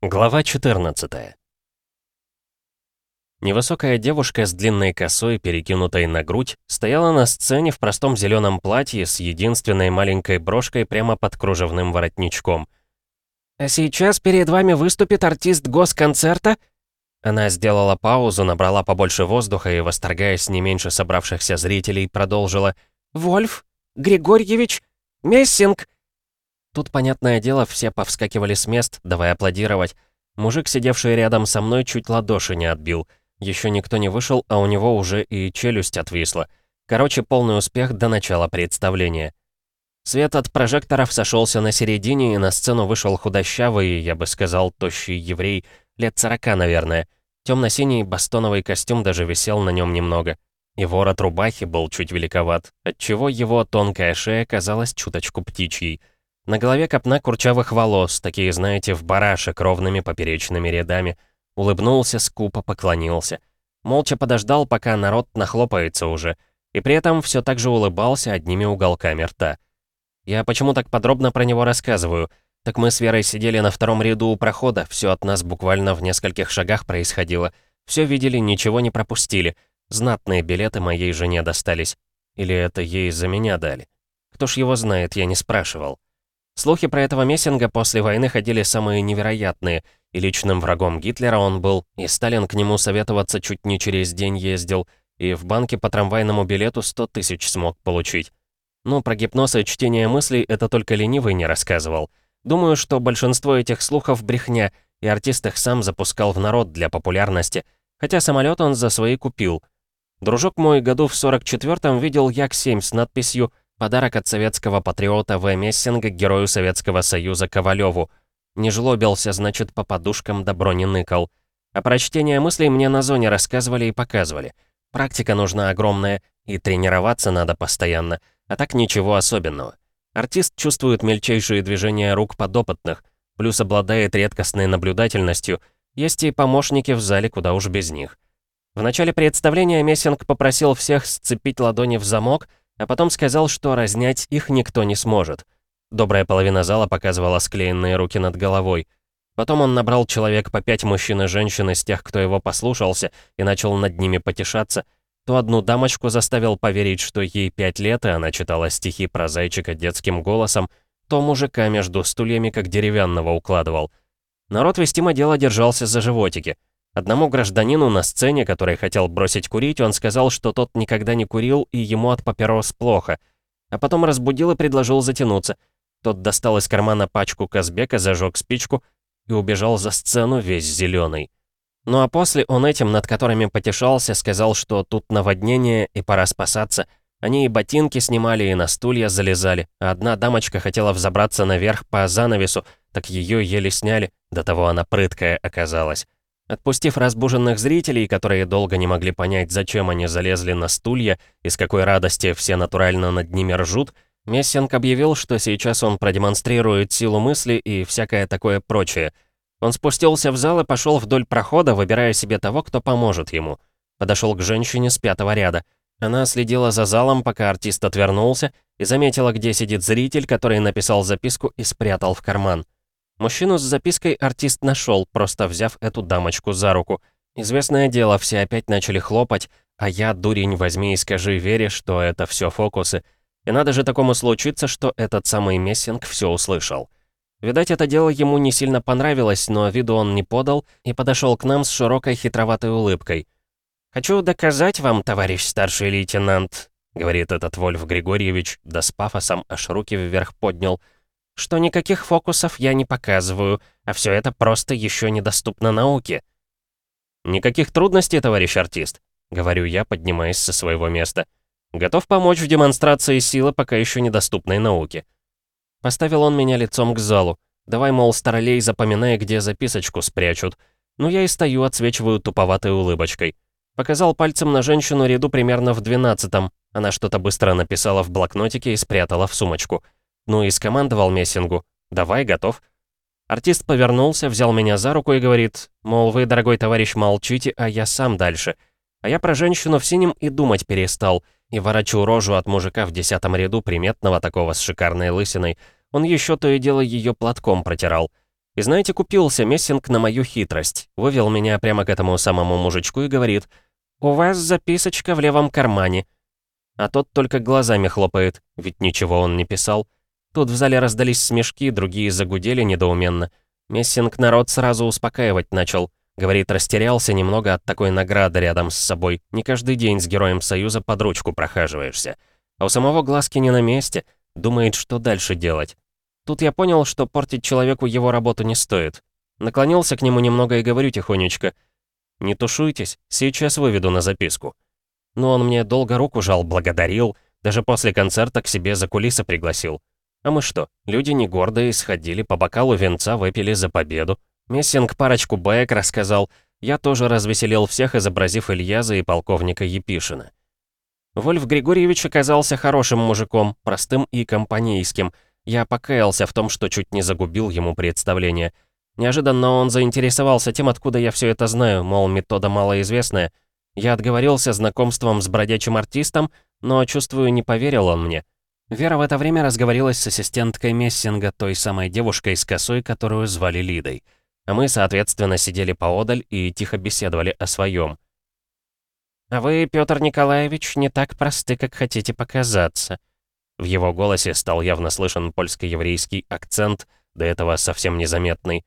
Глава 14 Невысокая девушка с длинной косой, перекинутой на грудь, стояла на сцене в простом зеленом платье с единственной маленькой брошкой прямо под кружевным воротничком. «А сейчас перед вами выступит артист госконцерта?» Она сделала паузу, набрала побольше воздуха и, восторгаясь не меньше собравшихся зрителей, продолжила. «Вольф? Григорьевич? Мессинг? Тут, понятное дело, все повскакивали с мест, давай аплодировать. Мужик, сидевший рядом со мной, чуть ладоши не отбил. Еще никто не вышел, а у него уже и челюсть отвисла. Короче, полный успех до начала представления. Свет от прожекторов сошелся на середине, и на сцену вышел худощавый, я бы сказал, тощий еврей, лет сорока, наверное. Темно-синий бастоновый костюм даже висел на нем немного. И ворот рубахи был чуть великоват, отчего его тонкая шея казалась чуточку птичьей. На голове копна курчавых волос, такие, знаете, в барашек ровными поперечными рядами. Улыбнулся, скупо поклонился. Молча подождал, пока народ нахлопается уже. И при этом все так же улыбался одними уголками рта. Я почему так подробно про него рассказываю? Так мы с Верой сидели на втором ряду у прохода, все от нас буквально в нескольких шагах происходило. Все видели, ничего не пропустили. Знатные билеты моей жене достались. Или это ей за меня дали? Кто ж его знает, я не спрашивал. Слухи про этого Мессинга после войны ходили самые невероятные, и личным врагом Гитлера он был, и Сталин к нему советоваться чуть не через день ездил, и в банке по трамвайному билету 100 тысяч смог получить. Ну, про гипноз и чтение мыслей это только ленивый не рассказывал. Думаю, что большинство этих слухов брехня, и артист их сам запускал в народ для популярности, хотя самолет он за свои купил. Дружок мой году в 44-м видел Як-7 с надписью Подарок от советского патриота В. Мессинга герою Советского Союза Ковалеву. Не жлобился, значит, по подушкам добро не ныкал. А прочтение мыслей мне на зоне рассказывали и показывали. Практика нужна огромная, и тренироваться надо постоянно, а так ничего особенного. Артист чувствует мельчайшие движения рук подопытных, плюс обладает редкостной наблюдательностью, есть и помощники в зале, куда уж без них. В начале представления Мессинг попросил всех сцепить ладони в замок а потом сказал, что разнять их никто не сможет. Добрая половина зала показывала склеенные руки над головой. Потом он набрал человек по пять мужчин и женщин из тех, кто его послушался, и начал над ними потешаться. То одну дамочку заставил поверить, что ей пять лет, и она читала стихи про зайчика детским голосом, то мужика между стульями как деревянного укладывал. Народ вестимо дело держался за животики — Одному гражданину на сцене, который хотел бросить курить, он сказал, что тот никогда не курил и ему от папирос плохо. А потом разбудил и предложил затянуться. Тот достал из кармана пачку Казбека, зажег спичку и убежал за сцену весь зеленый. Ну а после он этим, над которыми потешался, сказал, что тут наводнение и пора спасаться. Они и ботинки снимали, и на стулья залезали, а одна дамочка хотела взобраться наверх по занавесу, так ее еле сняли, до того она прыткая оказалась. Отпустив разбуженных зрителей, которые долго не могли понять, зачем они залезли на стулья и с какой радости все натурально над ними ржут, Мессинг объявил, что сейчас он продемонстрирует силу мысли и всякое такое прочее. Он спустился в зал и пошел вдоль прохода, выбирая себе того, кто поможет ему. Подошел к женщине с пятого ряда. Она следила за залом, пока артист отвернулся, и заметила, где сидит зритель, который написал записку и спрятал в карман. Мужчину с запиской артист нашел, просто взяв эту дамочку за руку. Известное дело, все опять начали хлопать, а я, дурень, возьми и скажи Вере, что это все фокусы. И надо же такому случиться, что этот самый Мессинг все услышал. Видать, это дело ему не сильно понравилось, но виду он не подал и подошел к нам с широкой хитроватой улыбкой. «Хочу доказать вам, товарищ старший лейтенант», — говорит этот Вольф Григорьевич, да с пафосом аж руки вверх поднял — что никаких фокусов я не показываю, а все это просто еще недоступно науке. «Никаких трудностей, товарищ артист», — говорю я, поднимаясь со своего места. «Готов помочь в демонстрации силы, пока еще недоступной науке». Поставил он меня лицом к залу. Давай, мол, старолей, запоминай, где записочку спрячут. Ну, я и стою, отсвечиваю туповатой улыбочкой. Показал пальцем на женщину ряду примерно в двенадцатом. Она что-то быстро написала в блокнотике и спрятала в сумочку. Ну и скомандовал Мессингу. «Давай, готов». Артист повернулся, взял меня за руку и говорит, мол, вы, дорогой товарищ, молчите, а я сам дальше. А я про женщину в синем и думать перестал, и ворочу рожу от мужика в десятом ряду, приметного такого с шикарной лысиной. Он еще то и дело ее платком протирал. И знаете, купился Мессинг на мою хитрость. Вывел меня прямо к этому самому мужичку и говорит, «У вас записочка в левом кармане». А тот только глазами хлопает, ведь ничего он не писал. Тут в зале раздались смешки, другие загудели недоуменно. Мессинг народ сразу успокаивать начал. Говорит, растерялся немного от такой награды рядом с собой. Не каждый день с Героем Союза под ручку прохаживаешься. А у самого глазки не на месте. Думает, что дальше делать. Тут я понял, что портить человеку его работу не стоит. Наклонился к нему немного и говорю тихонечко. «Не тушуйтесь, сейчас выведу на записку». Но он мне долго руку жал, благодарил, даже после концерта к себе за кулисы пригласил. А мы что, люди не гордые, сходили, по бокалу венца выпили за победу. Мессинг парочку баек рассказал, я тоже развеселил всех, изобразив Ильяза и полковника Епишина. Вольф Григорьевич оказался хорошим мужиком, простым и компанейским. Я покаялся в том, что чуть не загубил ему представление. Неожиданно он заинтересовался тем, откуда я все это знаю, мол, метода малоизвестная. Я отговорился знакомством с бродячим артистом, но, чувствую, не поверил он мне. Вера в это время разговорилась с ассистенткой Мессинга, той самой девушкой с косой, которую звали Лидой. А мы, соответственно, сидели поодаль и тихо беседовали о своем. «А вы, Петр Николаевич, не так просты, как хотите показаться». В его голосе стал явно слышен польско-еврейский акцент, до этого совсем незаметный.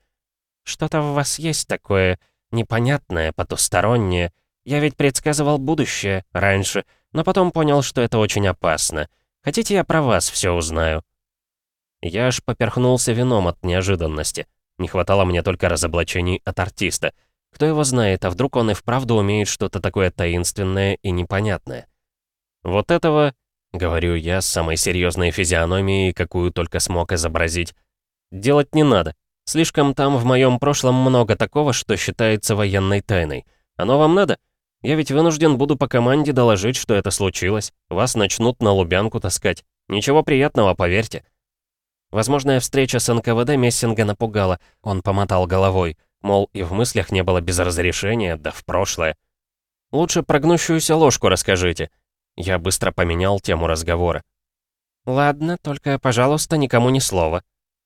«Что-то в вас есть такое непонятное, потустороннее. Я ведь предсказывал будущее раньше, но потом понял, что это очень опасно». Хотите, я про вас все узнаю?» Я аж поперхнулся вином от неожиданности. Не хватало мне только разоблачений от артиста. Кто его знает, а вдруг он и вправду умеет что-то такое таинственное и непонятное? «Вот этого», — говорю я с самой серьезной физиономией, какую только смог изобразить, — «делать не надо. Слишком там в моем прошлом много такого, что считается военной тайной. Оно вам надо?» Я ведь вынужден буду по команде доложить, что это случилось. Вас начнут на Лубянку таскать. Ничего приятного, поверьте». Возможная встреча с НКВД Мессинга напугала. Он помотал головой. Мол, и в мыслях не было без разрешения, да в прошлое. «Лучше прогнущуюся ложку расскажите». Я быстро поменял тему разговора. «Ладно, только, пожалуйста, никому ни слова».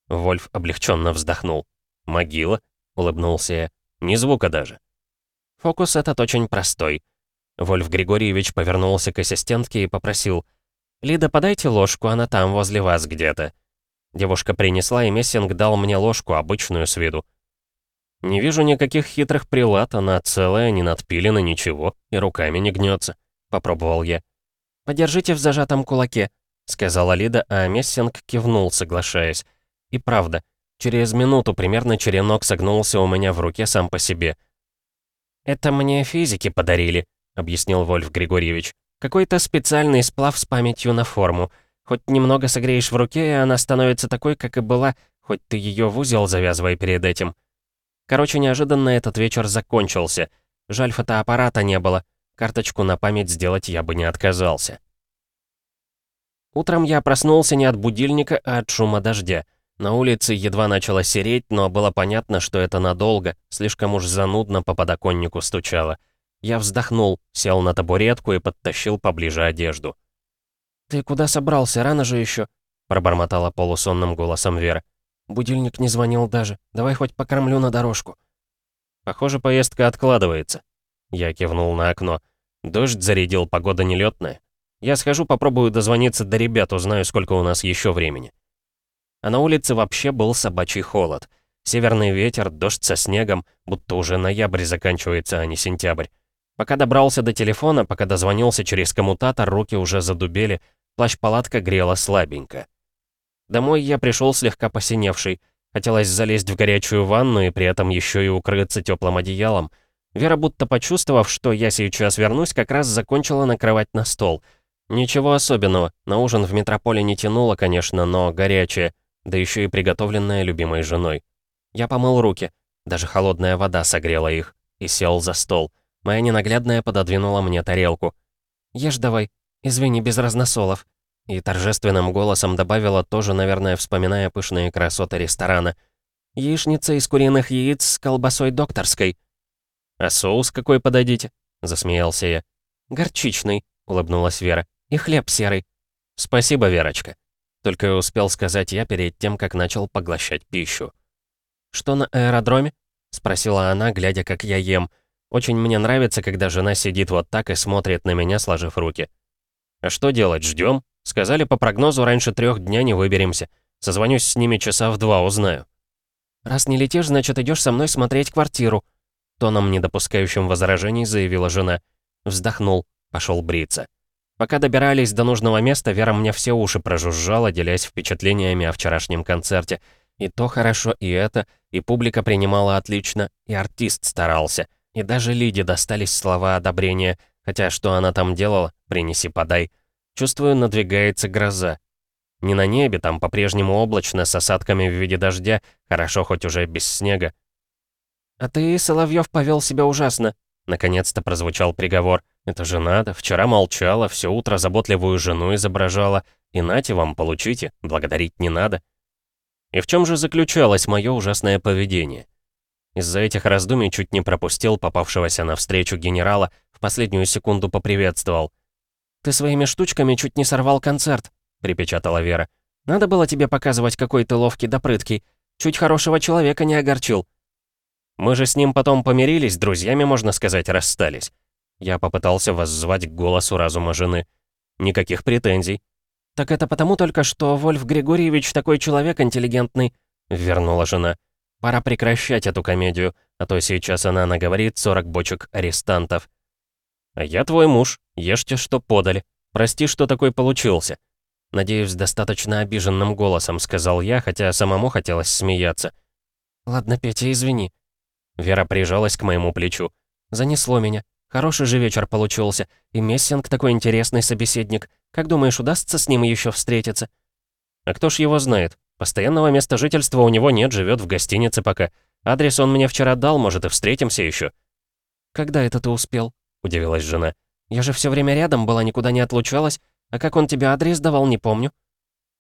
Вольф облегченно вздохнул. «Могила?» — улыбнулся я. «Ни звука даже». Фокус этот очень простой. Вольф Григорьевич повернулся к ассистентке и попросил. «Лида, подайте ложку, она там, возле вас где-то». Девушка принесла, и Мессинг дал мне ложку, обычную с виду. «Не вижу никаких хитрых прилад, она целая, не надпилена, ничего, и руками не гнется», — попробовал я. «Подержите в зажатом кулаке», — сказала Лида, а Мессинг кивнул, соглашаясь. И правда, через минуту примерно черенок согнулся у меня в руке сам по себе. «Это мне физики подарили», — объяснил Вольф Григорьевич. «Какой-то специальный сплав с памятью на форму. Хоть немного согреешь в руке, и она становится такой, как и была, хоть ты ее в узел завязывай перед этим». Короче, неожиданно этот вечер закончился. Жаль, фотоаппарата не было. Карточку на память сделать я бы не отказался. Утром я проснулся не от будильника, а от шума дождя. На улице едва начало сереть, но было понятно, что это надолго, слишком уж занудно по подоконнику стучало. Я вздохнул, сел на табуретку и подтащил поближе одежду. «Ты куда собрался? Рано же еще?» пробормотала полусонным голосом Вера. «Будильник не звонил даже. Давай хоть покормлю на дорожку». «Похоже, поездка откладывается». Я кивнул на окно. Дождь зарядил, погода нелетная. Я схожу, попробую дозвониться до ребят, узнаю, сколько у нас еще времени а на улице вообще был собачий холод. Северный ветер, дождь со снегом, будто уже ноябрь заканчивается, а не сентябрь. Пока добрался до телефона, пока дозвонился через коммутатор, руки уже задубели, плащ-палатка грела слабенько. Домой я пришел слегка посиневший. Хотелось залезть в горячую ванну и при этом еще и укрыться теплым одеялом. Вера, будто почувствовав, что я сейчас вернусь, как раз закончила накрывать на стол. Ничего особенного, на ужин в метрополе не тянуло, конечно, но горячее да еще и приготовленная любимой женой. Я помыл руки, даже холодная вода согрела их, и сел за стол. Моя ненаглядная пододвинула мне тарелку. «Ешь давай, извини, без разносолов». И торжественным голосом добавила, тоже, наверное, вспоминая пышные красоты ресторана. «Яичница из куриных яиц с колбасой докторской». «А соус какой подадите?» — засмеялся я. «Горчичный», — улыбнулась Вера. «И хлеб серый». «Спасибо, Верочка». Только и успел сказать я перед тем, как начал поглощать пищу. «Что на аэродроме?» — спросила она, глядя, как я ем. Очень мне нравится, когда жена сидит вот так и смотрит на меня, сложив руки. «А что делать, ждем? Сказали, по прогнозу раньше трех дня не выберемся. Созвонюсь с ними часа в два, узнаю». «Раз не летишь, значит, идешь со мной смотреть квартиру», тоном, не допускающим возражений, заявила жена. Вздохнул, пошел бриться. Пока добирались до нужного места, Вера мне все уши прожужжала, делясь впечатлениями о вчерашнем концерте. И то хорошо, и это, и публика принимала отлично, и артист старался. И даже Лиде достались слова одобрения, хотя что она там делала, принеси подай. Чувствую, надвигается гроза. Не на небе, там по-прежнему облачно, с осадками в виде дождя, хорошо хоть уже без снега. «А ты, Соловьев, повел себя ужасно», — наконец-то прозвучал приговор. «Это же надо, вчера молчала, все утро заботливую жену изображала. И нате вам, получите, благодарить не надо». И в чем же заключалось мое ужасное поведение? Из-за этих раздумий чуть не пропустил попавшегося навстречу генерала, в последнюю секунду поприветствовал. «Ты своими штучками чуть не сорвал концерт», — припечатала Вера. «Надо было тебе показывать, какой ты ловкий да прыткий. Чуть хорошего человека не огорчил». «Мы же с ним потом помирились, друзьями, можно сказать, расстались». Я попытался воззвать к голосу разума жены. «Никаких претензий. «Так это потому только, что Вольф Григорьевич такой человек интеллигентный», — вернула жена. «Пора прекращать эту комедию, а то сейчас она наговорит 40 бочек арестантов». «А я твой муж, ешьте, что подали. Прости, что такой получился». Надеюсь, достаточно обиженным голосом сказал я, хотя самому хотелось смеяться. «Ладно, Петя, извини». Вера прижалась к моему плечу. «Занесло меня. Хороший же вечер получился. И Мессинг такой интересный собеседник. Как думаешь, удастся с ним еще встретиться?» «А кто ж его знает? Постоянного места жительства у него нет, живет в гостинице пока. Адрес он мне вчера дал, может, и встретимся еще. «Когда это ты успел?» — удивилась жена. «Я же все время рядом была, никуда не отлучалась. А как он тебе адрес давал, не помню».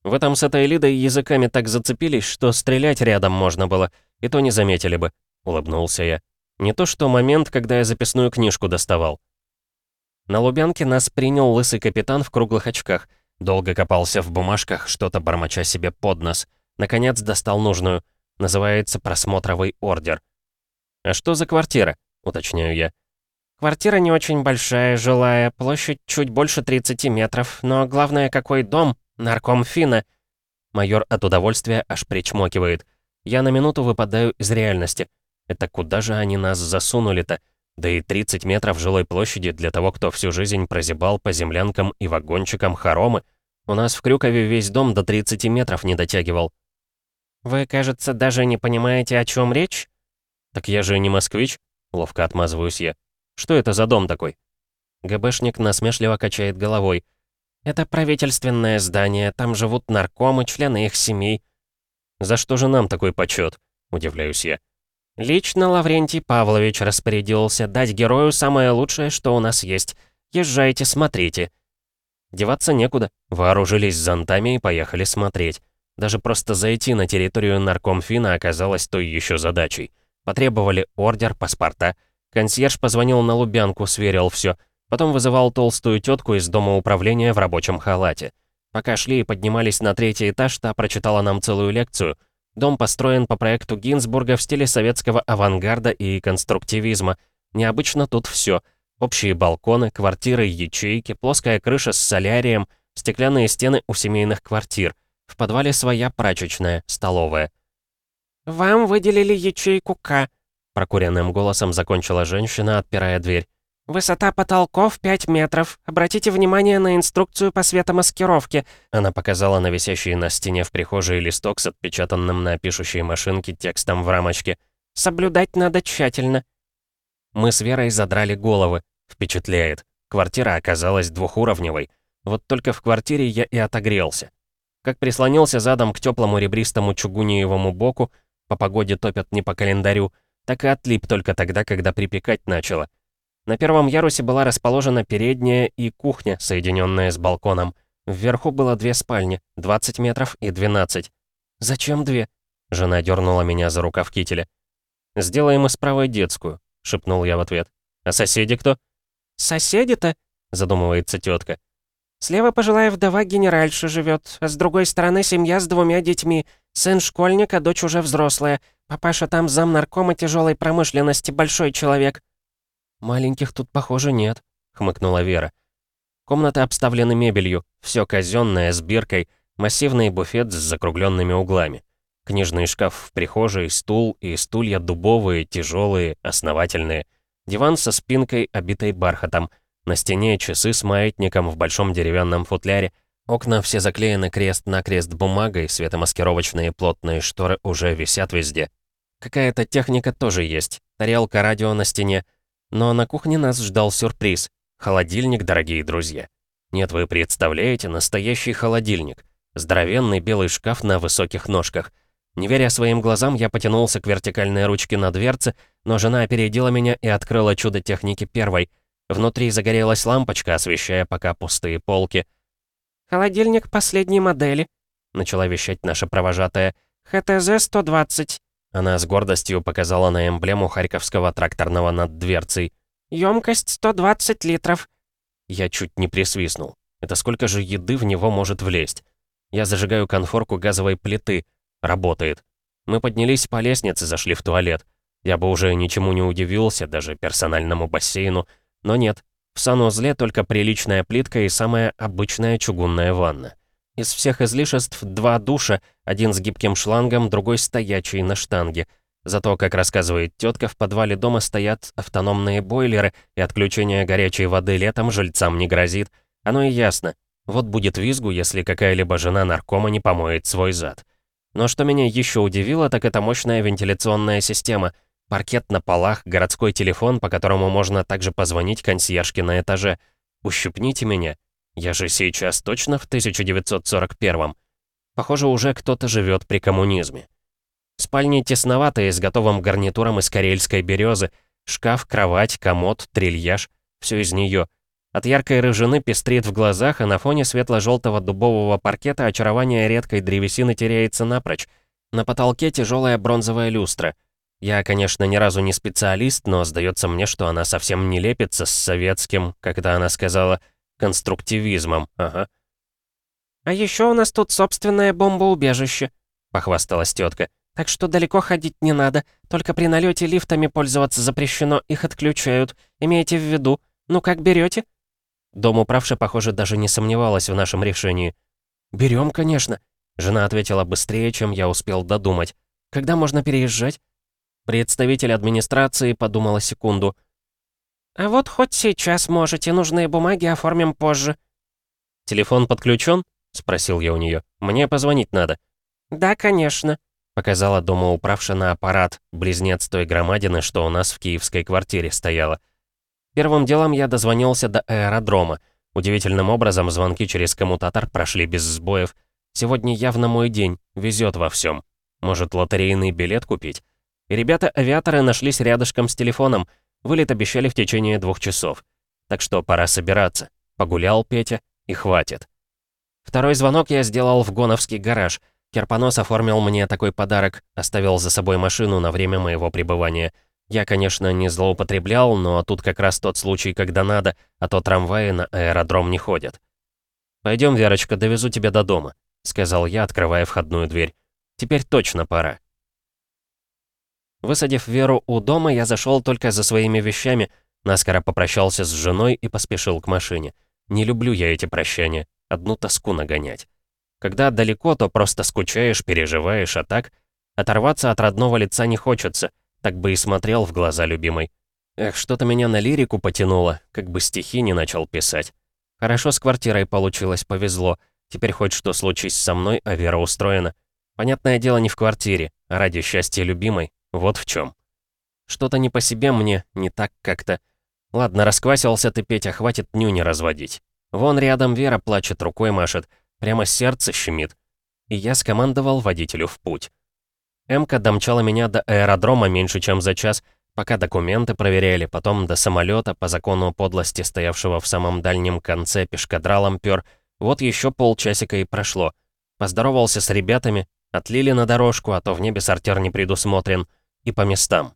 В этом с этой Лидой языками так зацепились, что стрелять рядом можно было, и то не заметили бы», — улыбнулся я. «Не то что момент, когда я записную книжку доставал». На Лубянке нас принял лысый капитан в круглых очках. Долго копался в бумажках, что-то бормоча себе под нос. Наконец достал нужную. Называется «Просмотровый ордер». «А что за квартира?» — уточняю я. «Квартира не очень большая, жилая, площадь чуть больше 30 метров, но главное, какой дом, нарком Фина». Майор от удовольствия аж причмокивает. Я на минуту выпадаю из реальности. Это куда же они нас засунули-то? Да и 30 метров жилой площади для того, кто всю жизнь прозябал по землянкам и вагончикам хоромы. У нас в Крюкове весь дом до 30 метров не дотягивал. «Вы, кажется, даже не понимаете, о чем речь?» «Так я же не москвич», — ловко отмазываюсь я. «Что это за дом такой?» ГБшник насмешливо качает головой. «Это правительственное здание, там живут наркомы, члены их семей». «За что же нам такой почет? удивляюсь я. Лично Лаврентий Павлович распорядился дать герою самое лучшее, что у нас есть. Езжайте, смотрите. Деваться некуда. Вооружились зонтами и поехали смотреть. Даже просто зайти на территорию наркомфина оказалось той еще задачей. Потребовали ордер, паспорта. Консьерж позвонил на Лубянку, сверил все. Потом вызывал толстую тетку из дома управления в рабочем халате. Пока шли и поднимались на третий этаж, та прочитала нам целую лекцию — Дом построен по проекту Гинзбурга в стиле советского авангарда и конструктивизма. Необычно тут все. Общие балконы, квартиры, ячейки, плоская крыша с солярием, стеклянные стены у семейных квартир. В подвале своя прачечная, столовая. «Вам выделили ячейку К», — прокуренным голосом закончила женщина, отпирая дверь. «Высота потолков 5 метров. Обратите внимание на инструкцию по светомаскировке». Она показала на висящий на стене в прихожей листок с отпечатанным на пишущей машинке текстом в рамочке. «Соблюдать надо тщательно». Мы с Верой задрали головы. Впечатляет. Квартира оказалась двухуровневой. Вот только в квартире я и отогрелся. Как прислонился задом к теплому ребристому чугуниевому боку, по погоде топят не по календарю, так и отлип только тогда, когда припекать начало. На первом ярусе была расположена передняя и кухня, соединенная с балконом. Вверху было две спальни, 20 метров и 12. «Зачем две?» Жена дернула меня за рукав кителя. «Сделаем из правой детскую», — шепнул я в ответ. «А соседи кто?» «Соседи-то?» — задумывается тетка. «Слева пожилая вдова генеральша живет, а с другой стороны семья с двумя детьми. «Сын школьник, а дочь уже взрослая. Папаша там зам наркома тяжелой промышленности, большой человек». «Маленьких тут, похоже, нет», — хмыкнула Вера. Комнаты обставлены мебелью, все казенное с биркой, массивный буфет с закругленными углами. Книжный шкаф в прихожей, стул и стулья дубовые, тяжелые, основательные. Диван со спинкой, обитой бархатом. На стене часы с маятником в большом деревянном футляре. Окна все заклеены крест-накрест бумагой, светомаскировочные плотные шторы уже висят везде. Какая-то техника тоже есть. Тарелка радио на стене. Но на кухне нас ждал сюрприз. Холодильник, дорогие друзья. Нет, вы представляете, настоящий холодильник. Здоровенный белый шкаф на высоких ножках — не веря своим глазам, я потянулся к вертикальной ручке на дверце, но жена опередила меня и открыла чудо техники первой. Внутри загорелась лампочка, освещая пока пустые полки. «Холодильник последней модели», — начала вещать наша провожатая. «ХТЗ-120». Она с гордостью показала на эмблему Харьковского тракторного над дверцей. «Ёмкость 120 литров». Я чуть не присвистнул. Это сколько же еды в него может влезть? Я зажигаю конфорку газовой плиты — Работает. Мы поднялись по лестнице, зашли в туалет. Я бы уже ничему не удивился, даже персональному бассейну. Но нет, в санузле только приличная плитка и самая обычная чугунная ванна. Из всех излишеств два душа, один с гибким шлангом, другой стоячий на штанге. Зато, как рассказывает тетка, в подвале дома стоят автономные бойлеры, и отключение горячей воды летом жильцам не грозит. Оно и ясно. Вот будет визгу, если какая-либо жена наркома не помоет свой зад. Но что меня еще удивило, так это мощная вентиляционная система. Паркет на полах, городской телефон, по которому можно также позвонить консьержке на этаже. Ущипните меня. Я же сейчас точно в 1941-м. Похоже, уже кто-то живет при коммунизме. Спальни тесноватые, с готовым гарнитуром из карельской березы. Шкаф, кровать, комод, трильяж. Все из нее. От яркой рыжины пестрит в глазах, а на фоне светло-желтого дубового паркета очарование редкой древесины теряется напрочь. На потолке тяжелая бронзовая люстра. Я, конечно, ни разу не специалист, но сдается мне, что она совсем не лепится с советским, когда она сказала, конструктивизмом, ага. «А еще у нас тут собственное бомбоубежище», — похвасталась тетка. «Так что далеко ходить не надо, только при налете лифтами пользоваться запрещено, их отключают. Имейте в виду. Ну как берете? Дом управши, похоже, даже не сомневалась в нашем решении. «Берем, конечно», — жена ответила быстрее, чем я успел додумать. «Когда можно переезжать?» Представитель администрации подумала секунду. «А вот хоть сейчас можете, нужные бумаги оформим позже». «Телефон подключен?» — спросил я у нее. «Мне позвонить надо». «Да, конечно», — показала домоуправша на аппарат, близнец той громадины, что у нас в киевской квартире стояла. Первым делом я дозвонился до аэродрома. Удивительным образом звонки через коммутатор прошли без сбоев. Сегодня явно мой день, везет во всем. Может, лотерейный билет купить? И ребята-авиаторы нашлись рядышком с телефоном. Вылет обещали в течение двух часов. Так что пора собираться. Погулял Петя, и хватит. Второй звонок я сделал в Гоновский гараж. Керпонос оформил мне такой подарок, оставил за собой машину на время моего пребывания — я, конечно, не злоупотреблял, но тут как раз тот случай, когда надо, а то трамваи на аэродром не ходят. «Пойдем, Верочка, довезу тебя до дома», — сказал я, открывая входную дверь. «Теперь точно пора». Высадив Веру у дома, я зашел только за своими вещами, наскоро попрощался с женой и поспешил к машине. Не люблю я эти прощания, одну тоску нагонять. Когда далеко, то просто скучаешь, переживаешь, а так оторваться от родного лица не хочется — так бы и смотрел в глаза любимой. Эх, что-то меня на лирику потянуло, как бы стихи не начал писать. Хорошо с квартирой получилось, повезло. Теперь хоть что случись со мной, а Вера устроена. Понятное дело, не в квартире, а ради счастья любимой. Вот в чем. Что-то не по себе мне, не так как-то. Ладно, расквасился ты, Петя, хватит нюни разводить. Вон рядом Вера плачет, рукой машет. Прямо сердце щемит. И я скомандовал водителю в путь. Эмка домчала меня до аэродрома меньше, чем за час, пока документы проверяли, потом до самолета по закону подлости, стоявшего в самом дальнем конце пешкадралом пёр. Вот еще полчасика и прошло. Поздоровался с ребятами, отлили на дорожку, а то в небе сортир не предусмотрен, и по местам.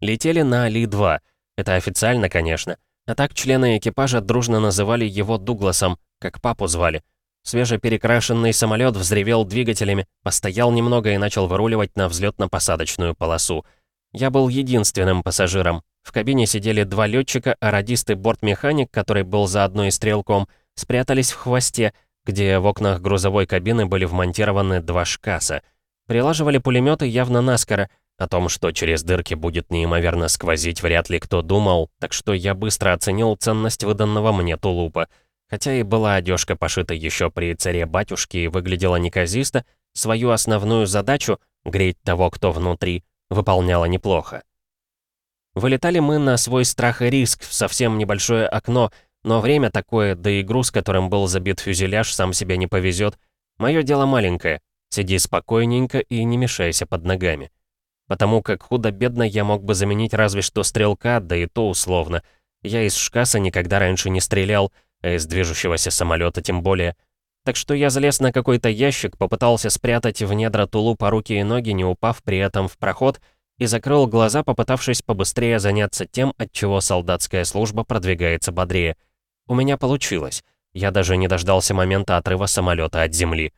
Летели на Али-2, это официально, конечно, а так члены экипажа дружно называли его Дугласом, как папу звали. Свежеперекрашенный самолет взревел двигателями, постоял немного и начал выруливать на взлетно-посадочную полосу. Я был единственным пассажиром. В кабине сидели два летчика, а радист и бортмеханик, который был заодно и стрелком, спрятались в хвосте, где в окнах грузовой кабины были вмонтированы два шкаса. Прилаживали пулеметы явно наскоро, о том, что через дырки будет неимоверно сквозить, вряд ли кто думал, так что я быстро оценил ценность выданного мне тулупа. Хотя и была одежка пошита еще при царе-батюшке и выглядела неказисто, свою основную задачу — греть того, кто внутри — выполняла неплохо. Вылетали мы на свой страх и риск в совсем небольшое окно, но время такое, да и груз, которым был забит фюзеляж, сам себе не повезет. Мое дело маленькое. Сиди спокойненько и не мешайся под ногами потому как худо-бедно я мог бы заменить разве что стрелка, да и то условно. Я из шкаса никогда раньше не стрелял, а из движущегося самолета тем более. Так что я залез на какой-то ящик, попытался спрятать в недра тулупа руки и ноги, не упав при этом в проход, и закрыл глаза, попытавшись побыстрее заняться тем, от чего солдатская служба продвигается бодрее. У меня получилось. Я даже не дождался момента отрыва самолета от земли.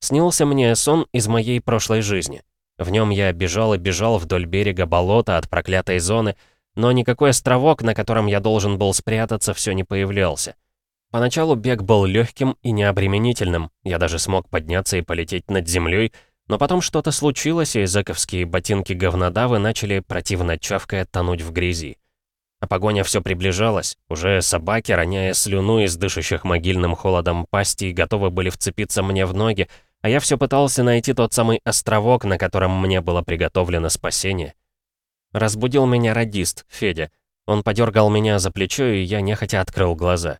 Снился мне сон из моей прошлой жизни. В нем я бежал и бежал вдоль берега болота от проклятой зоны, но никакой островок, на котором я должен был спрятаться, все не появлялся. Поначалу бег был легким и необременительным, я даже смог подняться и полететь над землей, но потом что-то случилось, и зэковские ботинки-говнодавы начали противно чавкая тонуть в грязи. А погоня все приближалась, уже собаки, роняя слюну из дышащих могильным холодом пасти, готовы были вцепиться мне в ноги, а я все пытался найти тот самый островок, на котором мне было приготовлено спасение. Разбудил меня радист, Федя. Он подергал меня за плечо, и я нехотя открыл глаза.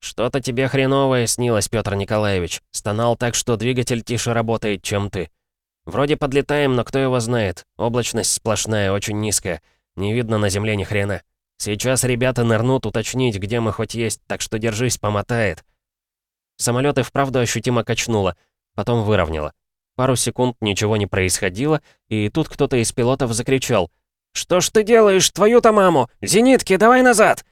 «Что-то тебе хреновое снилось, Петр Николаевич. Стонал так, что двигатель тише работает, чем ты. Вроде подлетаем, но кто его знает. Облачность сплошная, очень низкая. Не видно на земле ни хрена. Сейчас ребята нырнут уточнить, где мы хоть есть, так что держись, помотает. Самолет и вправду ощутимо качнуло, потом выровняло. Пару секунд ничего не происходило, и тут кто-то из пилотов закричал. «Что ж ты делаешь, твою-то маму? Зенитки, давай назад!»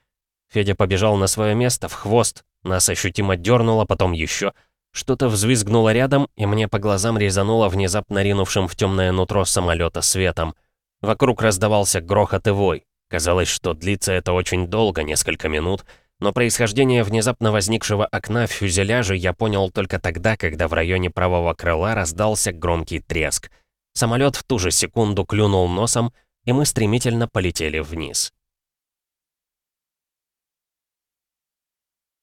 Федя побежал на свое место, в хвост. Нас ощутимо дернуло, потом еще. Что-то взвизгнуло рядом, и мне по глазам резануло внезапно ринувшим в темное нутро самолета светом. Вокруг раздавался грохот и вой. Казалось, что длится это очень долго, несколько минут, но происхождение внезапно возникшего окна в фюзеляже я понял только тогда, когда в районе правого крыла раздался громкий треск. Самолет в ту же секунду клюнул носом, и мы стремительно полетели вниз.